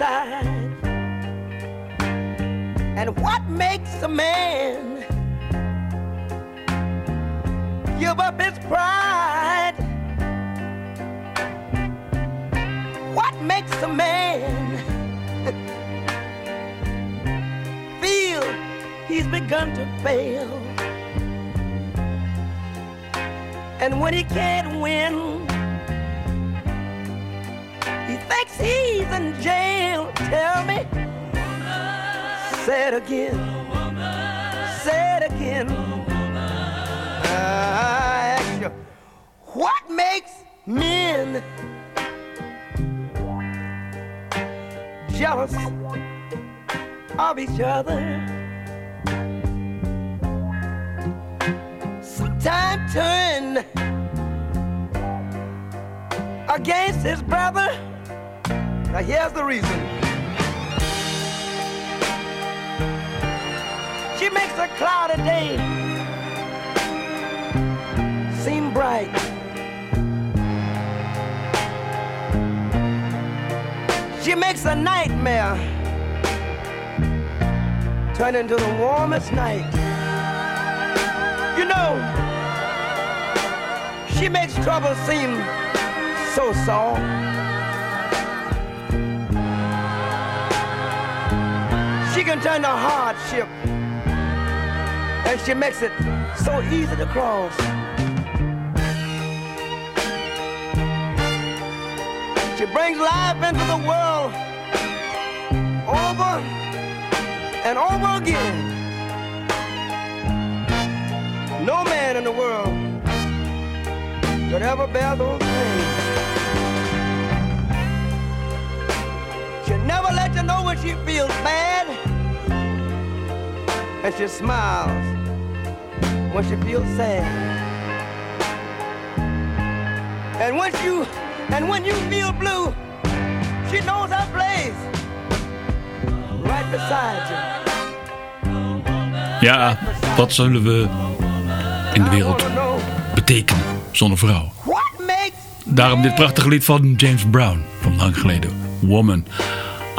side. Day seem bright. She makes a nightmare turn into the warmest night. You know, she makes trouble seem so soft. She can turn to hardship, and she makes it so easy to cross. She brings life into the world over and over again. No man in the world could ever bear those pains. She never let you know when she feels bad, and she smiles when she feels sad. And when you and when you feel blue, she knows her place right beside you. Ja, wat zullen we in de wereld betekenen zonder vrouw? Daarom dit prachtige lied van James Brown van lang geleden. Woman.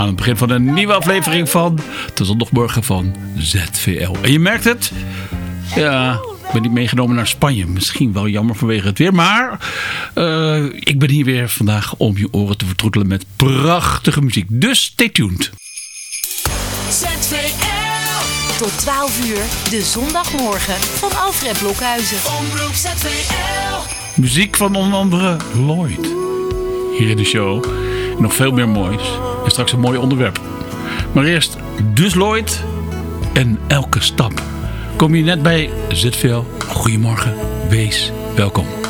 Aan het begin van een nieuwe aflevering van de zondagmorgen van ZVL. En je merkt het. Ja, ik ben niet meegenomen naar Spanje. Misschien wel jammer vanwege het weer. Maar eh, ik ben hier weer vandaag om je oren te vertroetelen met prachtige muziek. Dus stay tuned. ZVL. Tot 12 uur, de zondagmorgen van Alfred Blokhuizen. Omroep ZVL. Muziek van onder andere Lloyd. Hier in de show. Nog veel meer moois. Straks een mooi onderwerp. Maar eerst dus Lloyd. En elke stap. Kom je net bij ZVL. Goedemorgen. Wees welkom.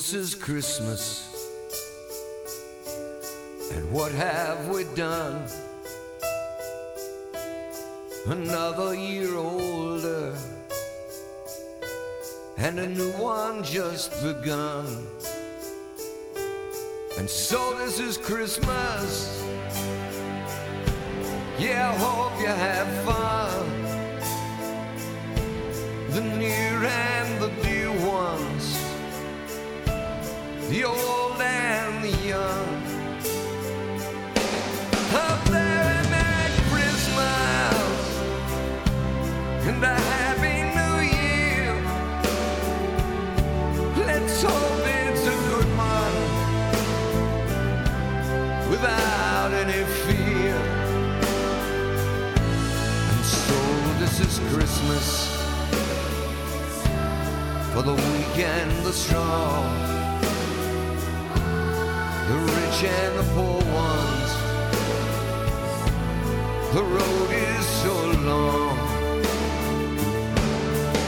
This is Christmas. And what have we done? Another year older. And a new one just begun. And so this is Christmas. Yeah, I hope you have fun. The near and the dear the old and the young. A Merry Christmas and a Happy New Year. Let's hope it's a good one without any fear. And so this is Christmas for the weak and the strong rich and the poor ones. The road is so long,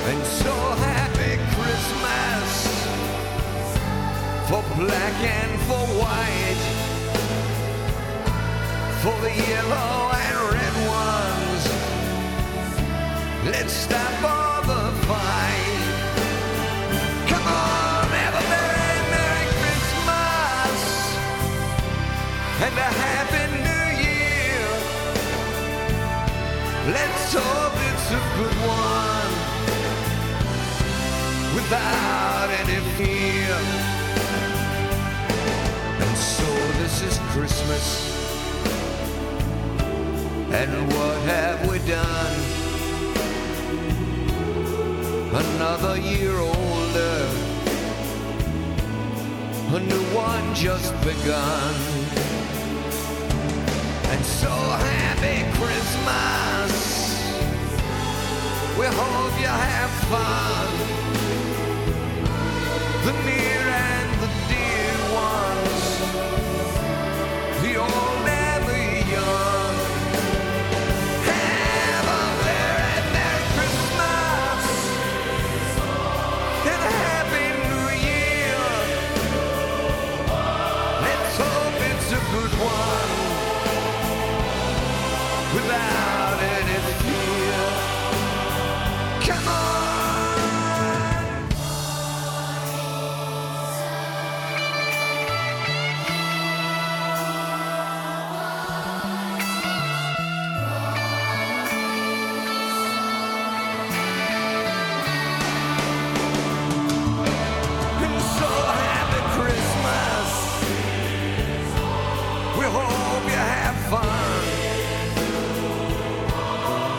and so happy Christmas for black and for white, for the yellow and red ones. Let's stop all and a happy new year. Let's hope it's a good one without any fear. And so this is Christmas. And what have we done? Another year older. A new one just begun. So happy Christmas. We hope you have fun. The near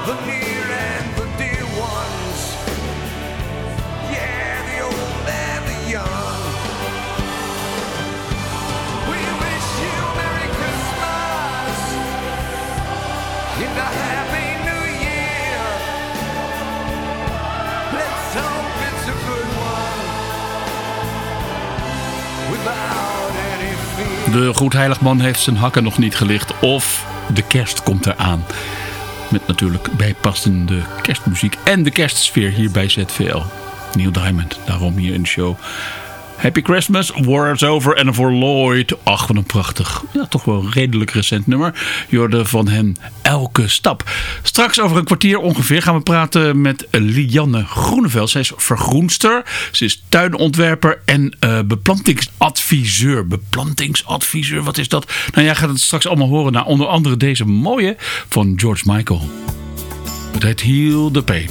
the near and the dear ones. Yeah, the old and the young. We wish you Merry Christmas and a Happy New Year. Let's hope it's a good one without any fear. De Goedheiligman heeft zijn hakken nog niet gelicht. Of de kerst komt eraan. Met natuurlijk bijpassende kerstmuziek en de kerstsfeer hier bij ZVL. Neil Diamond, daarom hier de show. Happy Christmas, War is Over en voor Lloyd. Ach, wat een prachtig, ja, toch wel redelijk recent nummer. Je hoorde van hem elke stap. Straks over een kwartier ongeveer gaan we praten met Lianne Groeneveld. Zij is vergroenster, ze is tuinontwerper en eh, beplantingsadviseur. Beplantingsadviseur, wat is dat? Nou, jij gaat het straks allemaal horen naar onder andere deze mooie van George Michael. Het heet Heal the Pain.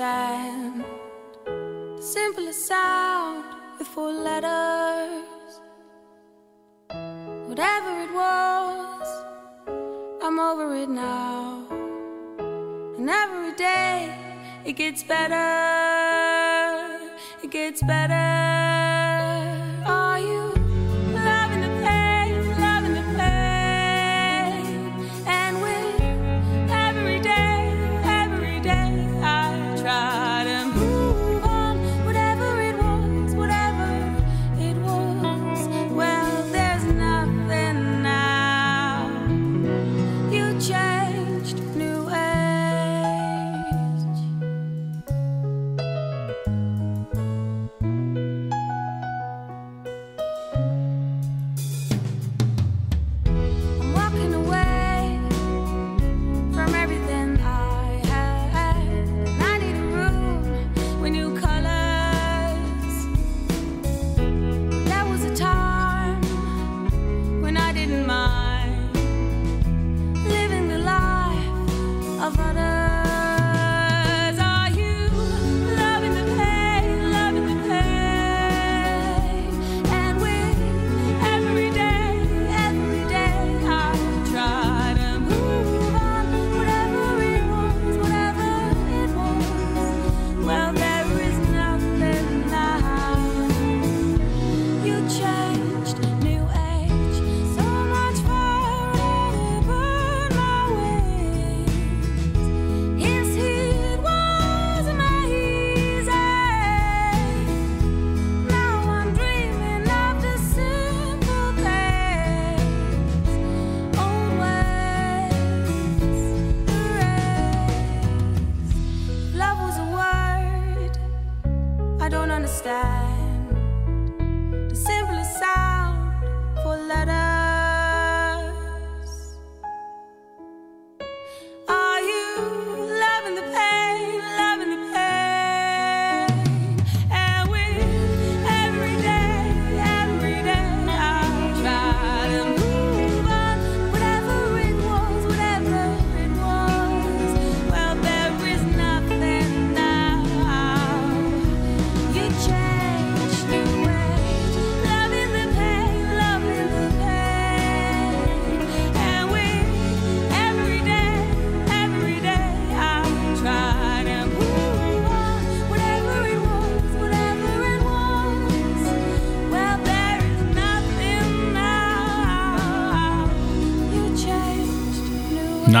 Understand. The simplest sound with four letters. Whatever it was, I'm over it now. And every day it gets better, it gets better.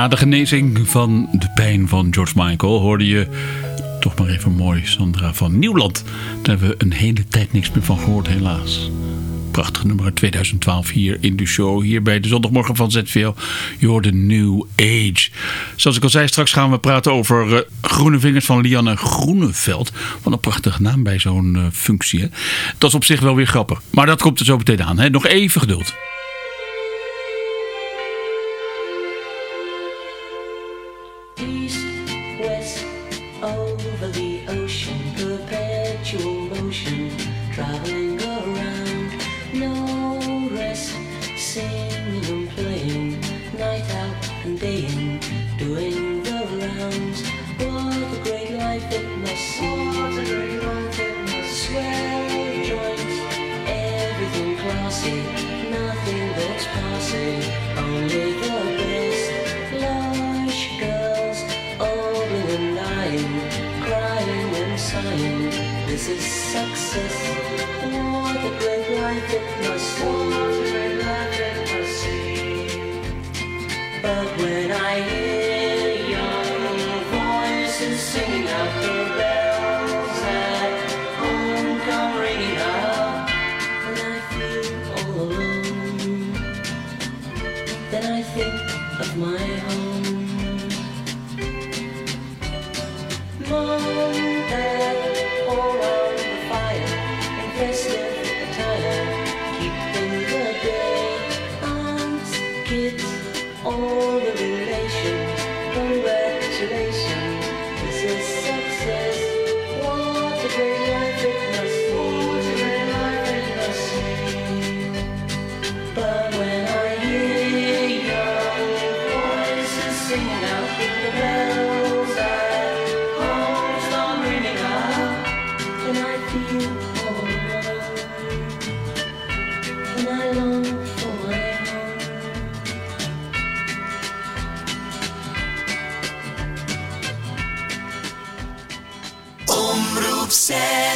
Na de genezing van de pijn van George Michael hoorde je toch maar even mooi Sandra van Nieuwland. Daar hebben we een hele tijd niks meer van gehoord helaas. Prachtig nummer 2012 hier in de show. Hier bij de zondagmorgen van ZVL. Je hoorde New Age. Zoals ik al zei, straks gaan we praten over uh, Groene Vingers van Lianne Groeneveld. Wat een prachtige naam bij zo'n uh, functie. Hè? Dat is op zich wel weer grappig. Maar dat komt er zo meteen aan. Hè? Nog even geduld.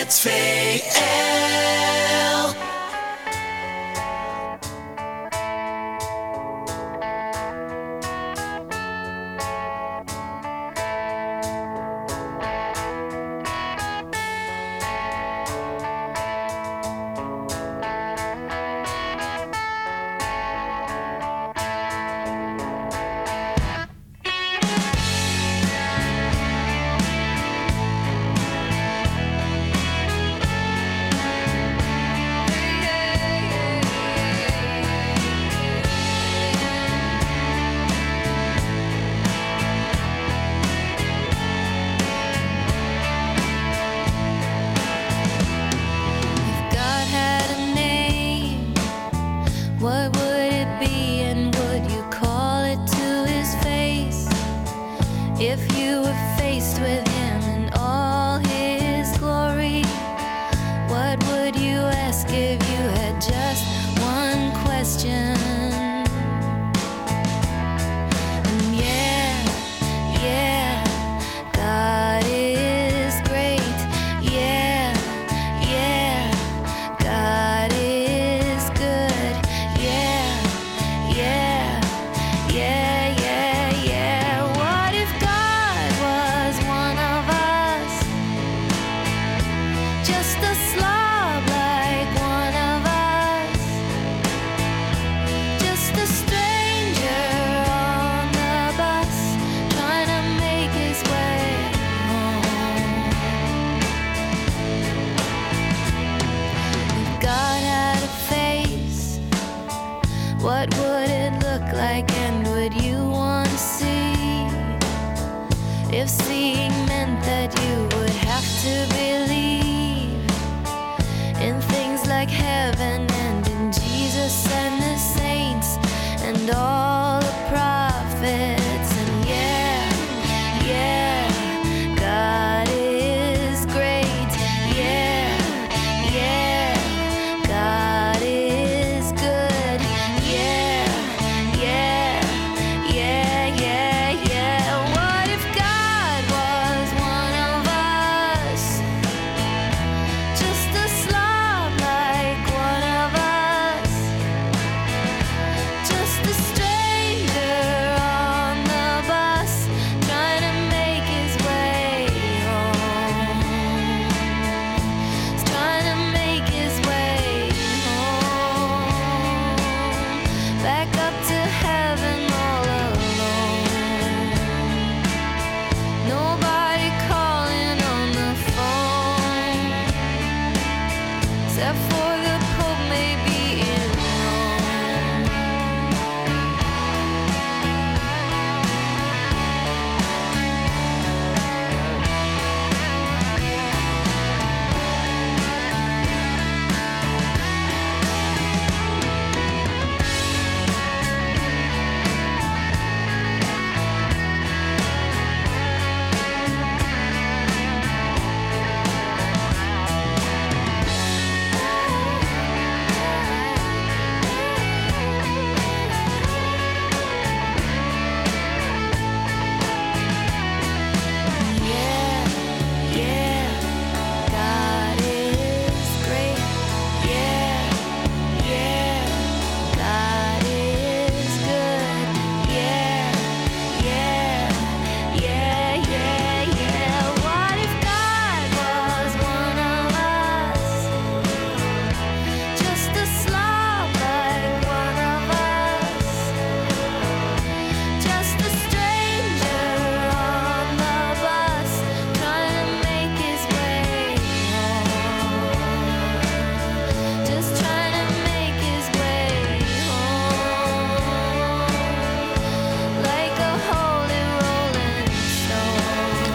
ZVL.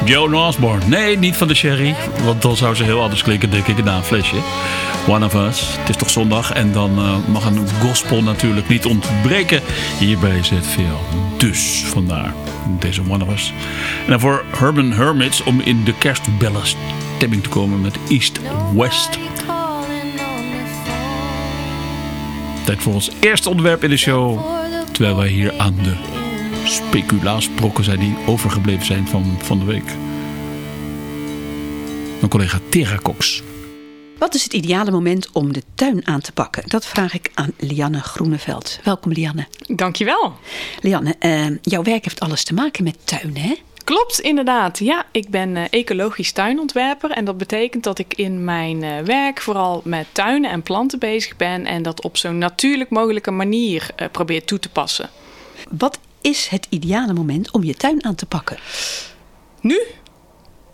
Joan Osborne. Nee, niet van de Sherry. Want dan zou ze heel anders klinken, denk ik, na een flesje. One of Us. Het is toch zondag en dan eh, mag een gospel natuurlijk niet ontbreken Hierbij bij veel Dus vandaar deze One of Us. En voor Herman Hermits om in de kerstbellen stemming te komen met East West. Tijd voor ons eerste ontwerp in de show. Terwijl wij hier aan de speculaasbrokken zijn die overgebleven zijn van, van de week. Mijn collega Tera Cox. Wat is het ideale moment om de tuin aan te pakken? Dat vraag ik aan Lianne Groeneveld. Welkom Lianne. Dankjewel. Lianne, ehm, jouw werk heeft alles te maken met tuin hè? Klopt, inderdaad. Ja, ik ben eh, ecologisch tuinontwerper. En dat betekent dat ik in mijn eh, werk vooral met tuinen en planten bezig ben. En dat op zo'n natuurlijk mogelijke manier eh, probeer toe te passen. Wat is het ideale moment om je tuin aan te pakken? Nu?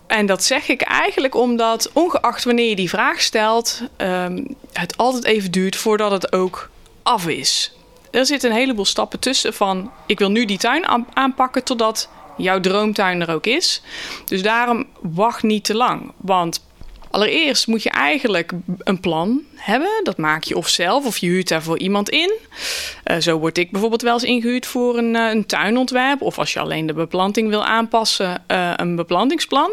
En dat zeg ik eigenlijk omdat, ongeacht wanneer je die vraag stelt, um, het altijd even duurt voordat het ook af is. Er zitten een heleboel stappen tussen van ik wil nu die tuin aanpakken totdat jouw droomtuin er ook is. Dus daarom wacht niet te lang. Want Allereerst moet je eigenlijk een plan hebben. Dat maak je of zelf of je huurt daarvoor iemand in. Uh, zo word ik bijvoorbeeld wel eens ingehuurd voor een, uh, een tuinontwerp. Of als je alleen de beplanting wil aanpassen, uh, een beplantingsplan.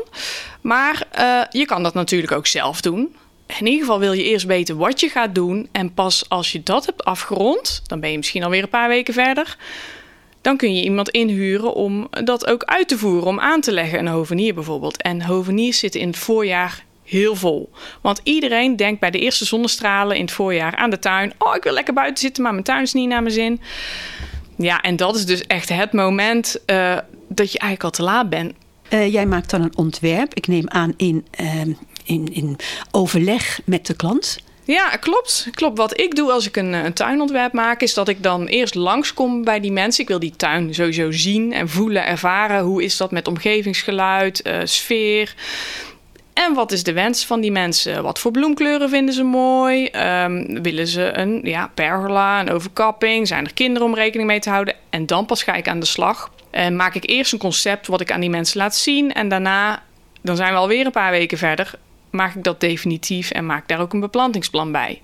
Maar je kan dat natuurlijk ook zelf doen. In ieder geval wil je eerst weten wat je gaat doen. En pas als je dat hebt afgerond, dan ben je misschien alweer een paar weken verder. Dan kun je iemand inhuren om dat ook uit te voeren, om aan te leggen. Een hovenier bijvoorbeeld. En hoveniers zitten in het voorjaar heel vol. Want iedereen denkt bij de eerste zonnestralen in het voorjaar aan de tuin. Oh, ik wil lekker buiten zitten, maar mijn tuin is niet naar mijn zin. Ja, en dat is dus echt het moment uh, dat je eigenlijk al te laat bent. Uh, jij maakt dan een ontwerp, ik neem aan in, uh, in, in overleg met de klant. Ja, klopt. klopt. Wat ik doe als ik een, een, tuinontwerp maak, is dat ik dan eerst langskom bij die mensen. Ik wil die tuin sowieso zien en voelen, ervaren. Hoe is dat met omgevingsgeluid, uh, sfeer? En wat is de wens van die mensen? Wat voor bloemkleuren vinden ze mooi? Um, willen ze een ja, pergola, een overkapping? Zijn er kinderen om rekening mee te houden? En dan pas ga ik aan de slag. En maak ik eerst een concept wat ik aan die mensen laat zien. En daarna, dan zijn we alweer een paar weken verder maak ik dat definitief en maak daar ook een beplantingsplan bij.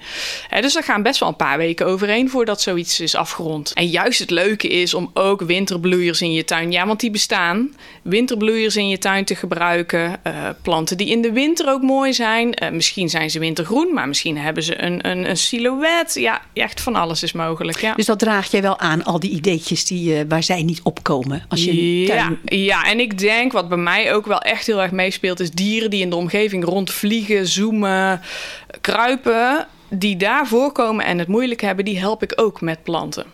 dus er gaan best wel een paar weken overheen voordat zoiets is afgerond. En juist het leuke is om ook winterbloeiers in je tuin, ja, want die bestaan, winterbloeiers in je tuin te gebruiken. Uh, planten die in de winter ook mooi zijn. Uh, misschien zijn ze wintergroen, maar misschien hebben ze een, een, een silhouet. Ja, echt van alles is mogelijk. Ja. Dus dat draag jij wel aan, al die ideetjes die, uh, waar zij niet opkomen. Als je tuin... ja, ja, en ik denk wat bij mij ook wel echt heel erg meespeelt, is dieren die in de omgeving rond vliegen, zoomen, kruipen, die daar voorkomen en het moeilijk hebben, die help ik ook met planten.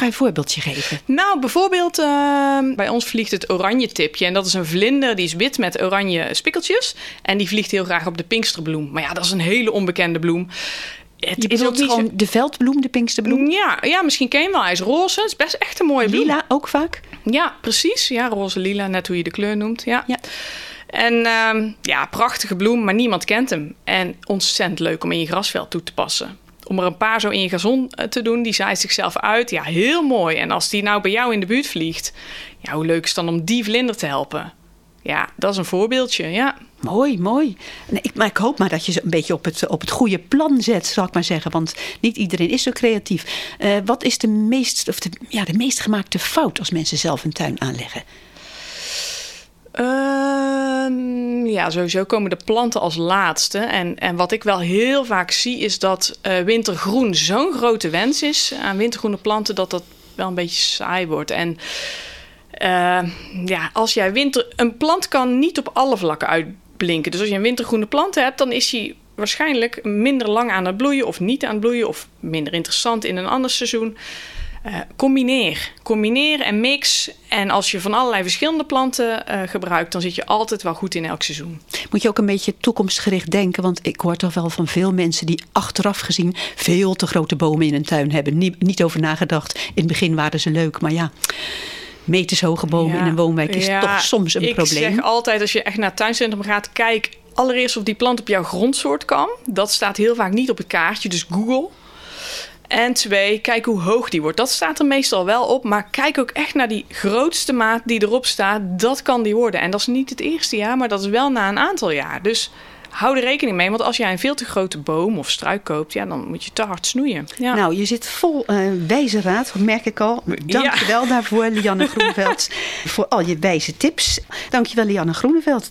Kan je een voorbeeldje geven? Nou, bijvoorbeeld uh, bij ons vliegt het oranje tipje. En dat is een vlinder, die is wit met oranje spikkeltjes. En die vliegt heel graag op de pinksterbloem. Maar ja, dat is een hele onbekende bloem. Het je is ook gewoon zo... de veldbloem, de pinksterbloem? Ja, ja, misschien ken je hem wel. Hij is roze. Het is best echt een mooie bloem. Lila ook vaak? Ja, precies. Ja, roze, lila, net hoe je de kleur noemt. Ja. ja. En uh, ja, prachtige bloem, maar niemand kent hem. En ontzettend leuk om in je grasveld toe te passen. Om er een paar zo in je gazon eh, te doen, die zaait zichzelf uit. Ja, heel mooi. En als die nou bij jou in de buurt vliegt, ja, hoe leuk is het dan om die vlinder te helpen? Ja, dat is een voorbeeldje, ja. Mooi, mooi. Ik, maar ik hoop maar dat je ze een beetje op het, op het goede plan zet, zal ik maar zeggen. Want niet iedereen is zo creatief. Uh, wat is de meest, of de, ja, de meest gemaakte fout als mensen zelf een tuin aanleggen? Uh, ja, sowieso komen de planten als laatste. En, en wat ik wel heel vaak zie is dat uh, wintergroen zo'n grote wens is aan wintergroene planten dat dat wel een beetje saai wordt. En uh, ja, als jij winter. Een plant kan niet op alle vlakken uitblinken. Dus als je een wintergroene plant hebt, dan is hij waarschijnlijk minder lang aan het bloeien of niet aan het bloeien of minder interessant in een ander seizoen. Uh, combineer. Combineer en mix. En als je van allerlei verschillende planten uh, gebruikt, dan zit je altijd wel goed in elk seizoen. Moet je ook een beetje toekomstgericht denken. Want ik hoor toch wel van veel mensen die achteraf gezien veel te grote bomen in een tuin hebben. Niet, niet over nagedacht. In het begin waren ze leuk, maar ja metershoge bomen ja, in een woonwijk is ja, toch soms een ik probleem. Ik zeg altijd, als je echt naar het tuincentrum gaat, kijk allereerst of die plant op jouw grondsoort kan. Dat staat heel vaak niet op het kaartje, dus Google. En twee, kijk hoe hoog die wordt. Dat staat er meestal wel op. Maar kijk ook echt naar die grootste maat die erop staat. Dat kan die worden. En dat is niet het eerste jaar, maar dat is wel na een aantal jaar. Dus hou er rekening mee. Want als jij een veel te grote boom of struik koopt, ja, dan moet je te hard snoeien. Ja. Nou, je zit vol uh, wijze raad, merk ik al. Dank je wel daarvoor, Lianne Groeneveld. voor al je wijze tips. Dank je wel, Lianne Groeneveld.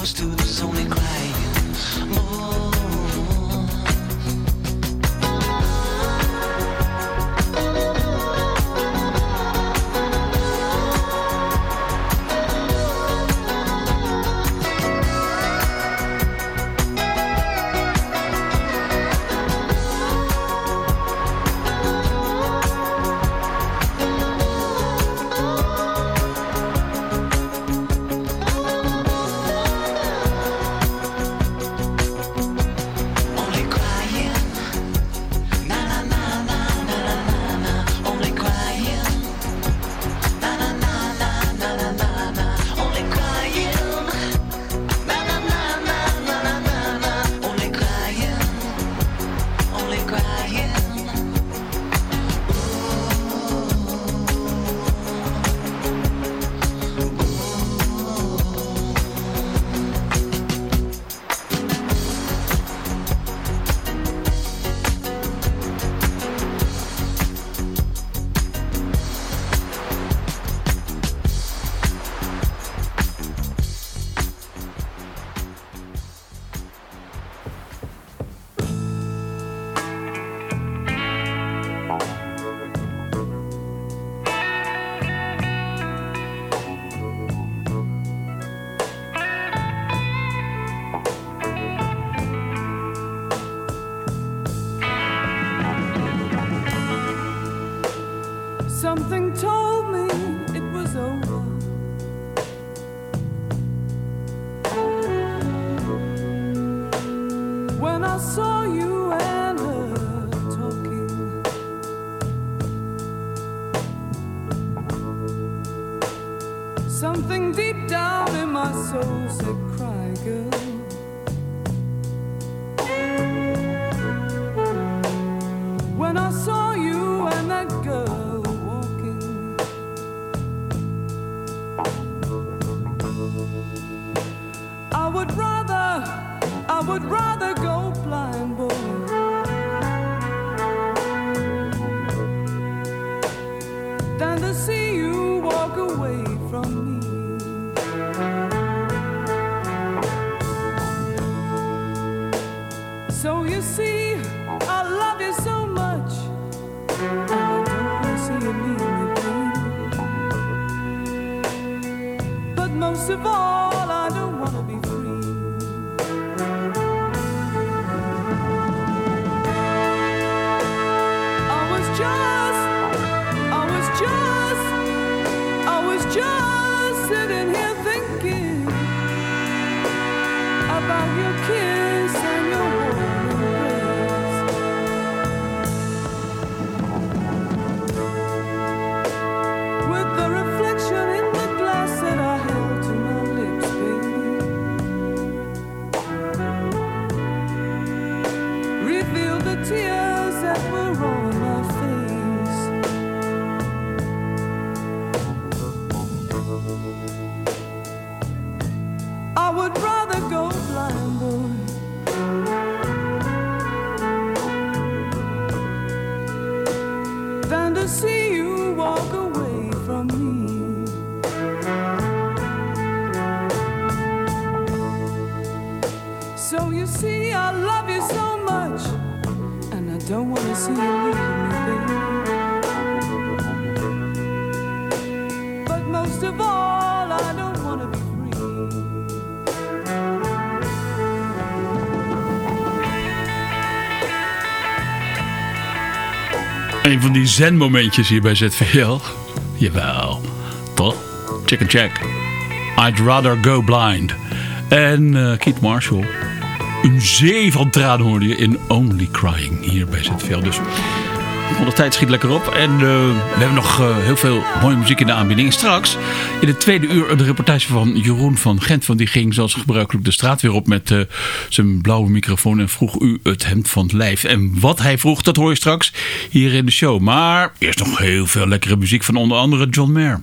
With the reflection in the glass that I held to my Van die zen-momentjes hier bij ZVL. Jawel, toch? Check and check. I'd rather go blind. En uh, Keith Marshall. Een zee van tranen hoorde je in Only Crying hier bij ZVL. Dus de tijd schiet lekker op. En uh, we hebben nog uh, heel veel mooie muziek in de aanbieding. Straks in het tweede uur de reportage van Jeroen van Gent. Want die ging zoals gebruikelijk de straat weer op met uh, zijn blauwe microfoon. En vroeg u het hemd van het lijf. En wat hij vroeg, dat hoor je straks hier in de show. Maar eerst nog heel veel lekkere muziek van onder andere John Mayer.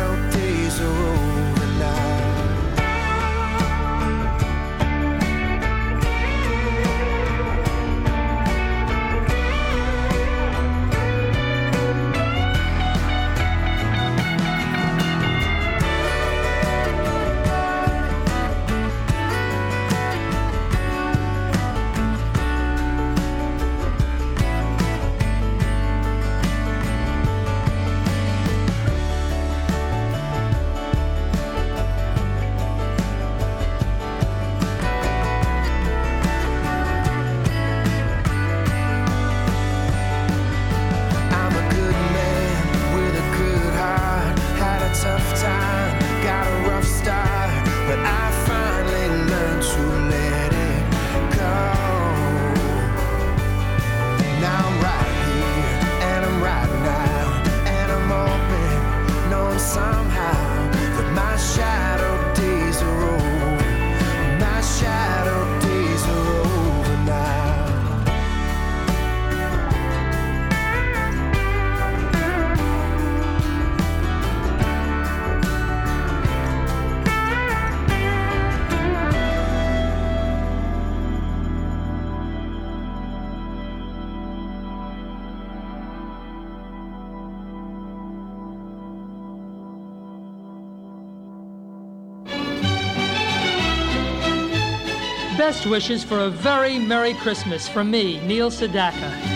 Best wishes for a very Merry Christmas from me, Neil Sedaka.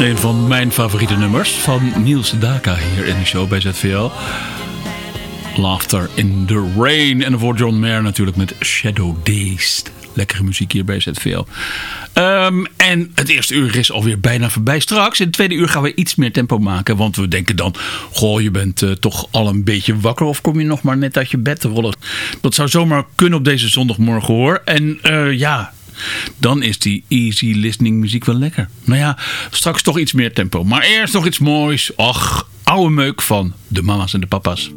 Een van mijn favoriete nummers van Niels Daka hier in de show bij ZVL. Laughter in the Rain. En voor John Mayer natuurlijk met Shadow Days. Lekkere muziek hier bij ZVL. Ehm, en het eerste uur is alweer bijna voorbij. Straks in het tweede uur gaan we iets meer tempo maken. Want we denken dan, goh, je bent eh, toch al een beetje wakker. Of kom je nog maar net uit je bed te rollen. Dat zou zomaar kunnen op deze zondagmorgen hoor. En uh, ja, dan is die easy listening muziek wel lekker. Nou ja, straks toch iets meer tempo. Maar eerst nog iets moois. Ach, oude meuk van de mama's en de papa's.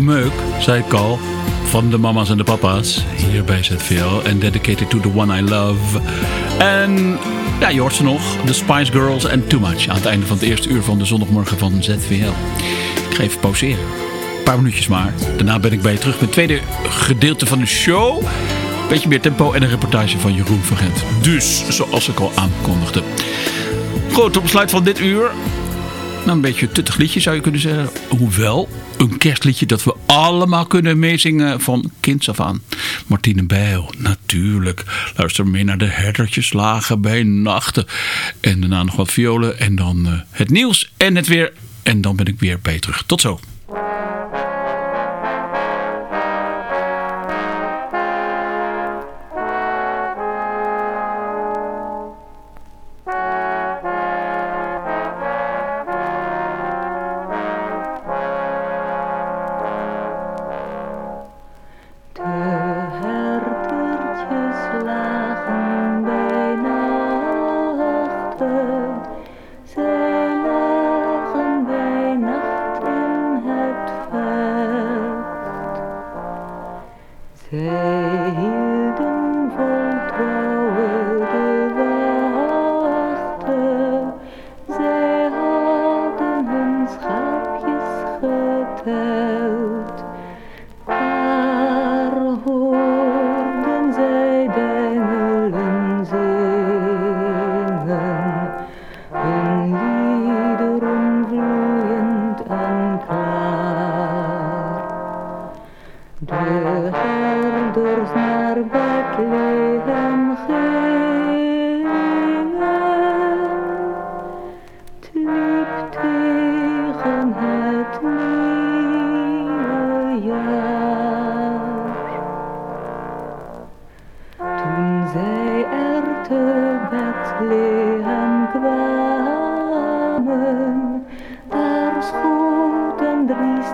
Meuk, zei ik al. Van de mama's en de papa's. Hier bij ZVL. En dedicated to the one I love. En ja, je hoort ze nog. The Spice Girls en Too Much. Aan het einde van het eerste uur van de zondagmorgen van ZVL. Ik ga even pauzeren. Een paar minuutjes maar. Daarna ben ik bij je terug met het tweede gedeelte van de show. Beetje meer tempo en een reportage van Jeroen van Gent. Dus, zoals ik al aankondigde. Goed, op besluit van dit uur nou, een beetje tuttig liedje zou je kunnen zeggen. Hoewel, een kerstliedje dat we allemaal kunnen meezingen van kinds af aan. Martine Bijl, natuurlijk. Luister mee naar de herdertjes lagen bij nachten. En daarna nog wat violen. En dan eh, het nieuws en het weer. En dan ben ik weer bij terug. Tot zo.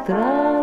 стран.